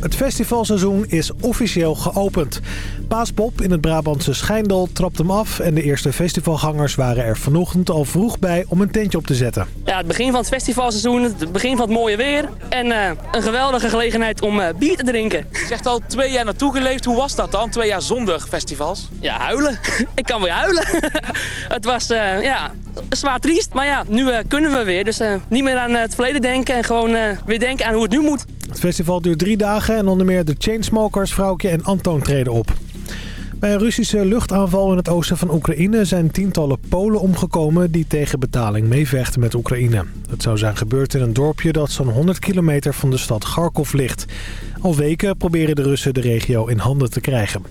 Het festivalseizoen is officieel geopend. Paaspop in het Brabantse Schijndel trapt hem af... en de eerste festivalgangers waren er vanochtend al vroeg bij om een tentje op te zetten. Ja, het begin van het festivalseizoen, het begin van het mooie weer... en eh, een geweldige gelegenheid om uh, bier te drinken. Je zegt al twee jaar naartoe geleefd. Hoe was dat dan, twee jaar zonder festivals? Ja, huilen. ik kan weer huilen. het was uh, ja, zwaar triest, maar ja, nu kunnen we weer. Dus niet meer aan het verleden denken en gewoon weer denken aan hoe het nu moet. Het festival duurt drie dagen en onder meer de Chainsmokers, Vrouwtje en Antoon treden op. Bij een Russische luchtaanval in het oosten van Oekraïne zijn tientallen Polen omgekomen die tegen betaling meevechten met Oekraïne. Het zou zijn gebeurd in een dorpje dat zo'n 100 kilometer van de stad Kharkov ligt. Al weken proberen de Russen de regio in handen te krijgen.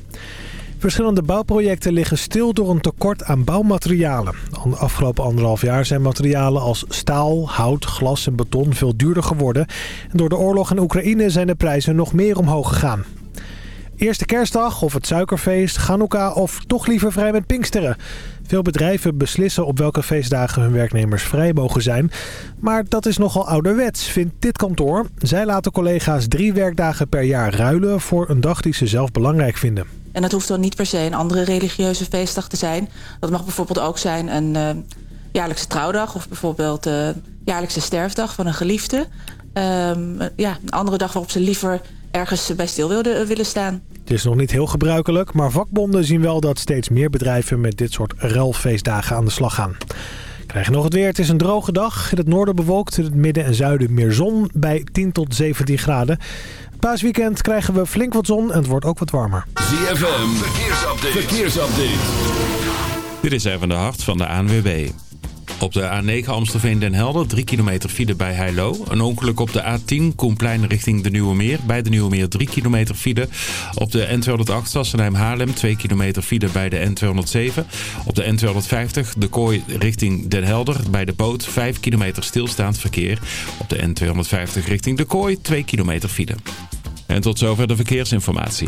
Verschillende bouwprojecten liggen stil door een tekort aan bouwmaterialen. De afgelopen anderhalf jaar zijn materialen als staal, hout, glas en beton veel duurder geworden. En door de oorlog in Oekraïne zijn de prijzen nog meer omhoog gegaan. Eerste kerstdag of het suikerfeest, Hanukkah of toch liever vrij met Pinksteren. Veel bedrijven beslissen op welke feestdagen hun werknemers vrij mogen zijn. Maar dat is nogal ouderwets, vindt dit kantoor. Zij laten collega's drie werkdagen per jaar ruilen voor een dag die ze zelf belangrijk vinden. En dat hoeft dan niet per se een andere religieuze feestdag te zijn. Dat mag bijvoorbeeld ook zijn een uh, jaarlijkse trouwdag... of bijvoorbeeld de uh, jaarlijkse sterfdag van een geliefde. Um, ja, een andere dag waarop ze liever ergens bij stil wilden, willen staan. Het is nog niet heel gebruikelijk, maar vakbonden zien wel dat steeds meer bedrijven met dit soort ruilfeestdagen aan de slag gaan. Krijgen nog het weer. Het is een droge dag. In het noorden bewolkt, in het midden en zuiden meer zon bij 10 tot 17 graden. Paasweekend krijgen we flink wat zon en het wordt ook wat warmer. ZFM, verkeersupdate. verkeersupdate. Dit is even de hart van de ANWB. Op de A9 Amstelveen-Den Helder, 3 kilometer file bij Heilo. Een ongeluk op de A10 Koenplein richting de Nieuwe Meer. Bij de Nieuwe Meer 3 kilometer file. Op de N208 Sassenheim-Haarlem 2 kilometer file bij de N207. Op de N250 De Kooi richting Den Helder. Bij de boot 5 kilometer stilstaand verkeer. Op de N250 richting De Kooi 2 kilometer file. En tot zover de verkeersinformatie.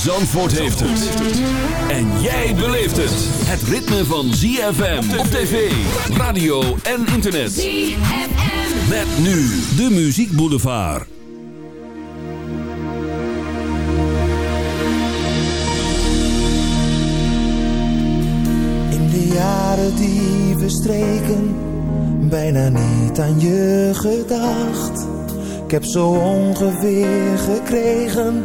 Zandvoort heeft het. En jij beleeft het. Het ritme van ZFM op tv, radio en internet. ZFM. Met nu de Muziek Boulevard. In de jaren die verstreken, bijna niet aan je gedacht. Ik heb zo ongeveer gekregen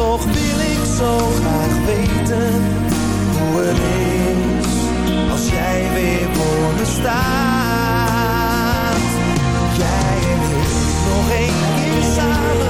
toch wil ik zo graag weten hoe het is als jij weer voor me staat. Jij en nog één keer samen.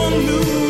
won't lose.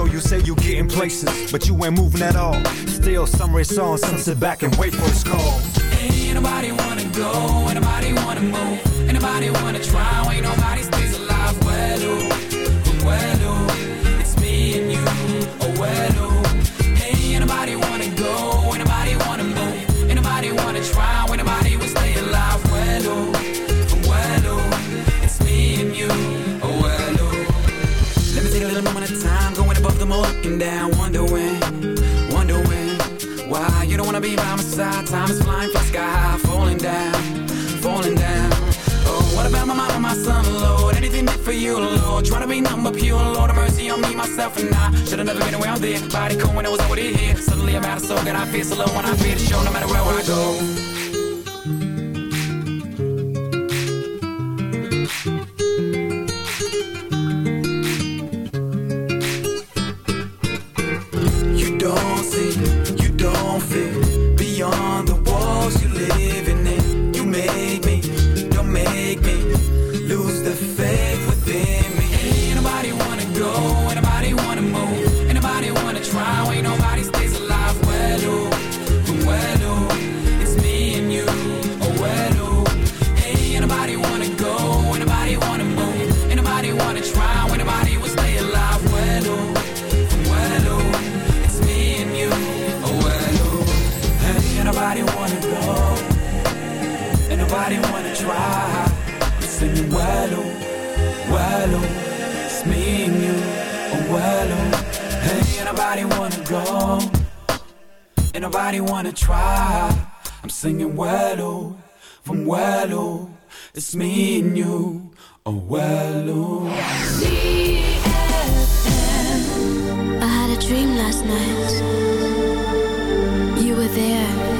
So you say you get in places, but you ain't moving at all. Still, some race on, some sit back and wait for its call. Ain't nobody wanna go, ain't nobody wanna move, ain't nobody wanna try, ain't nobody stays alive. Well, ooh, well, ooh. down, Time is flying, fly sky high, falling down, falling down. Oh, what about my mom and my son, Lord? Anything did for you, Lord? Trying to be number pure, Lord, have mercy on me, myself, and I. Should've never been around there. Body cool when it was already here. Suddenly I'm out of soul, and I feel so low when I feel the show, no matter where Anybody wanna try? I'm singing Wello from Wello. It's me and you, oh Wello. I had a dream last night. You were there.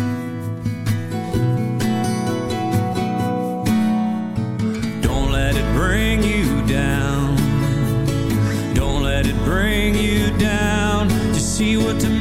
see what tomorrow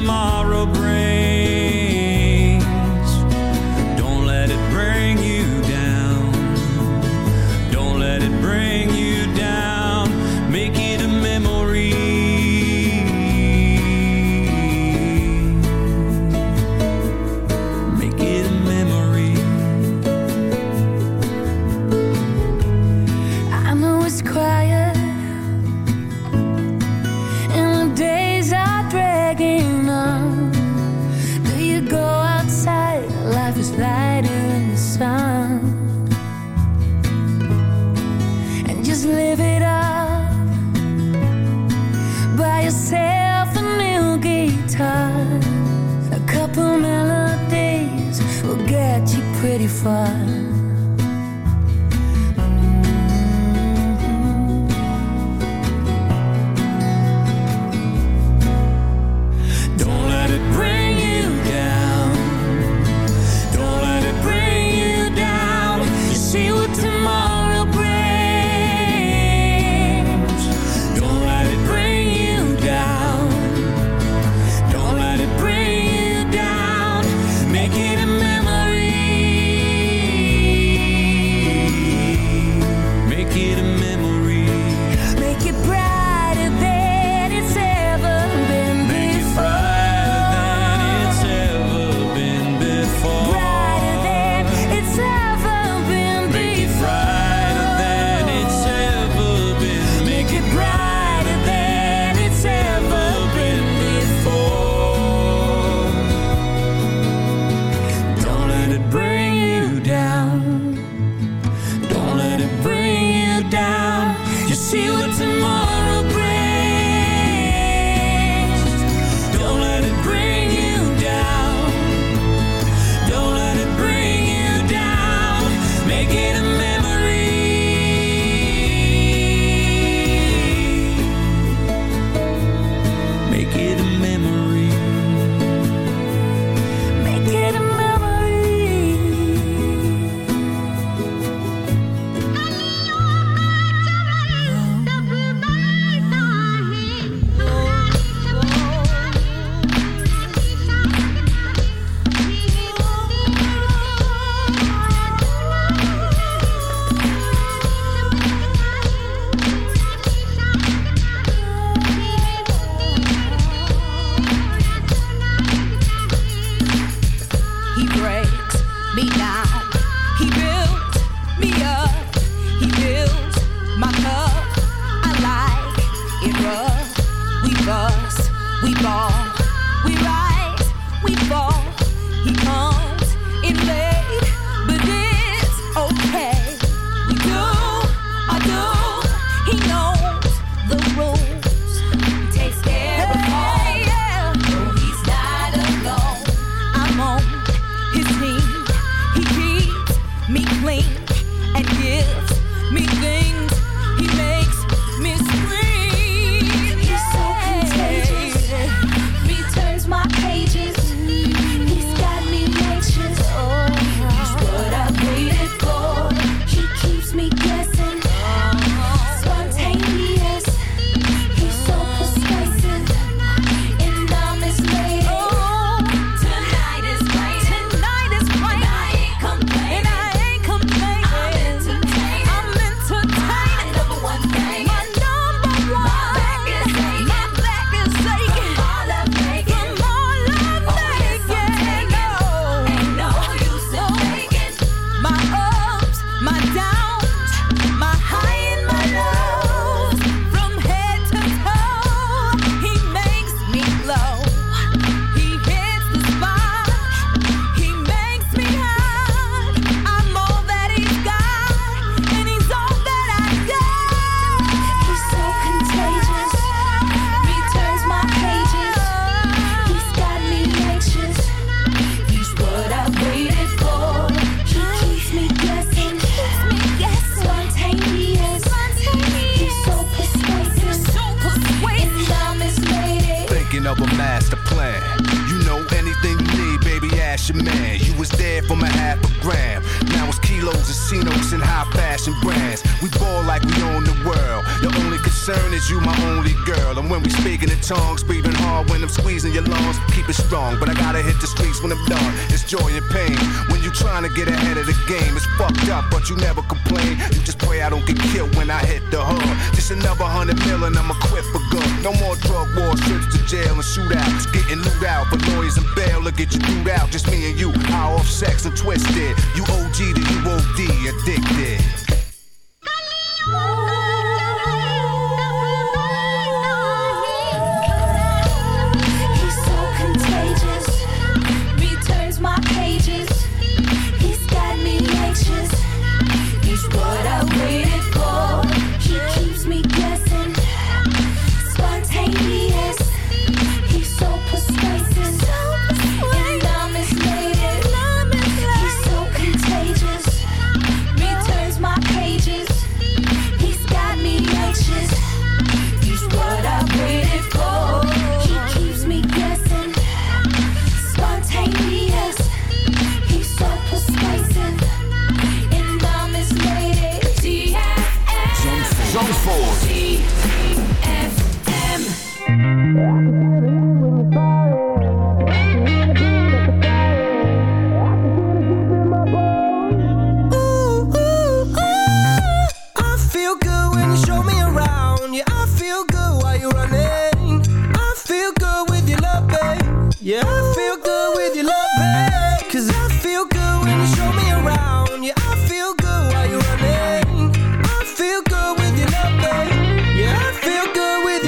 your man. You was there for my half a gram. Now it's kilos and cenos and high fashion brands. We ball like we own the world. Your only concern is you, my only girl. And when we speaking in tongues, breathing hard when I'm squeezing your lungs, keep it strong. But I gotta hit the streets when I'm done. It's joy and pain. When you trying to get ahead of the game, it's fucked up, but you never complain. You just pray I don't get killed when I hit the hood. Just another hundred million, I'ma quit for good. No more drug wars, trips to jail and shootouts. Getting loot out, for lawyers and bail will get you through out. Just me playing you. power off sex and twisted. You OG to you OD, addicted.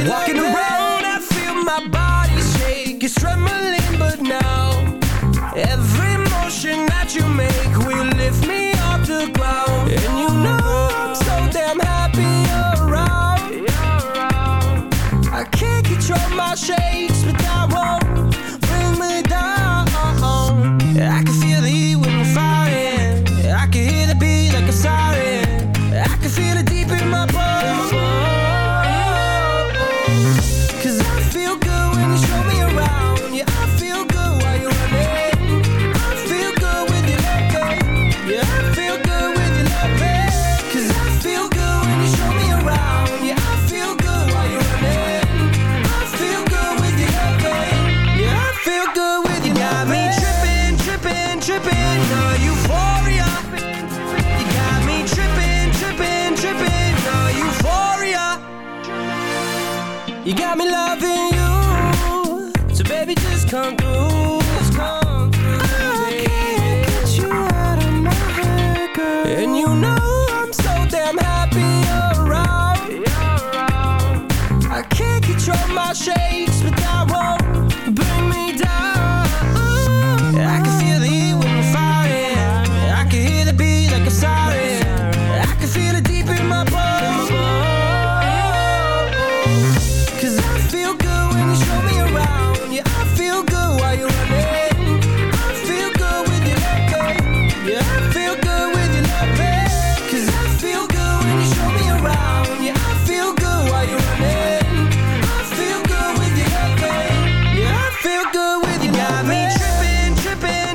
Walking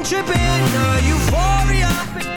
tripping, euphoria.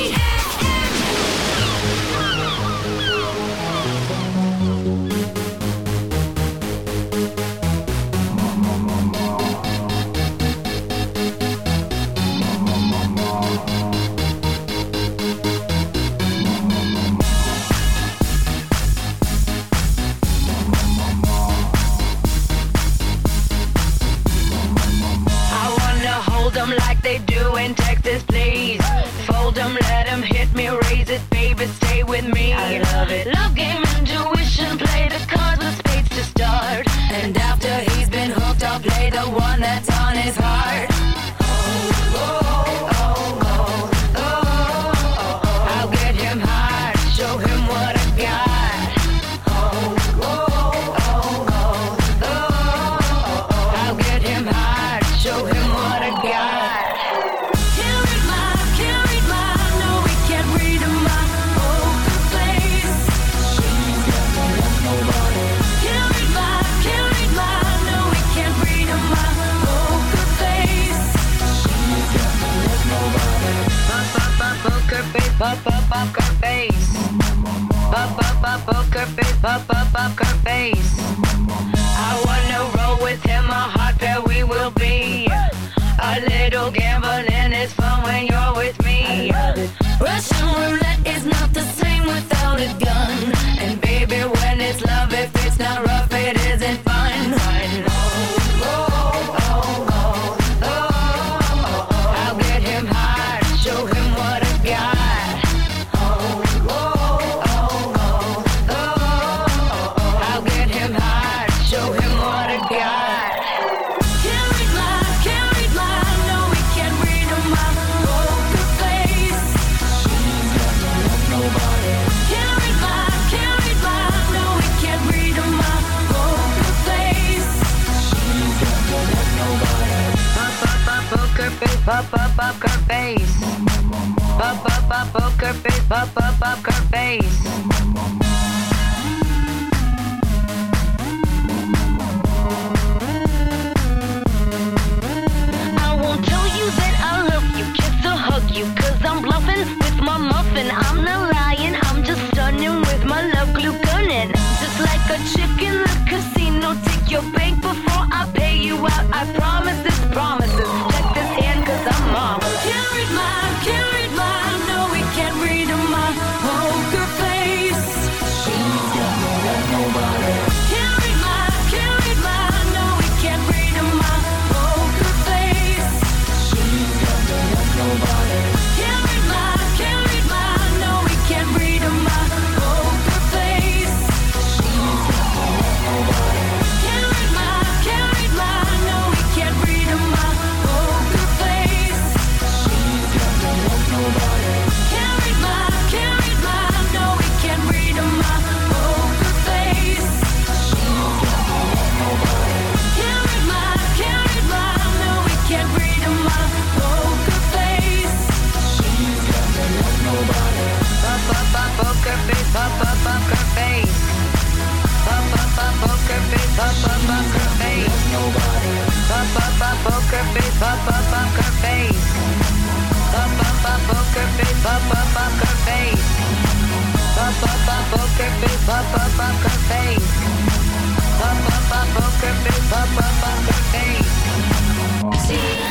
poker face, up up poker face. Up up up poker face, up up poker face. Up up up poker face, up up face. Up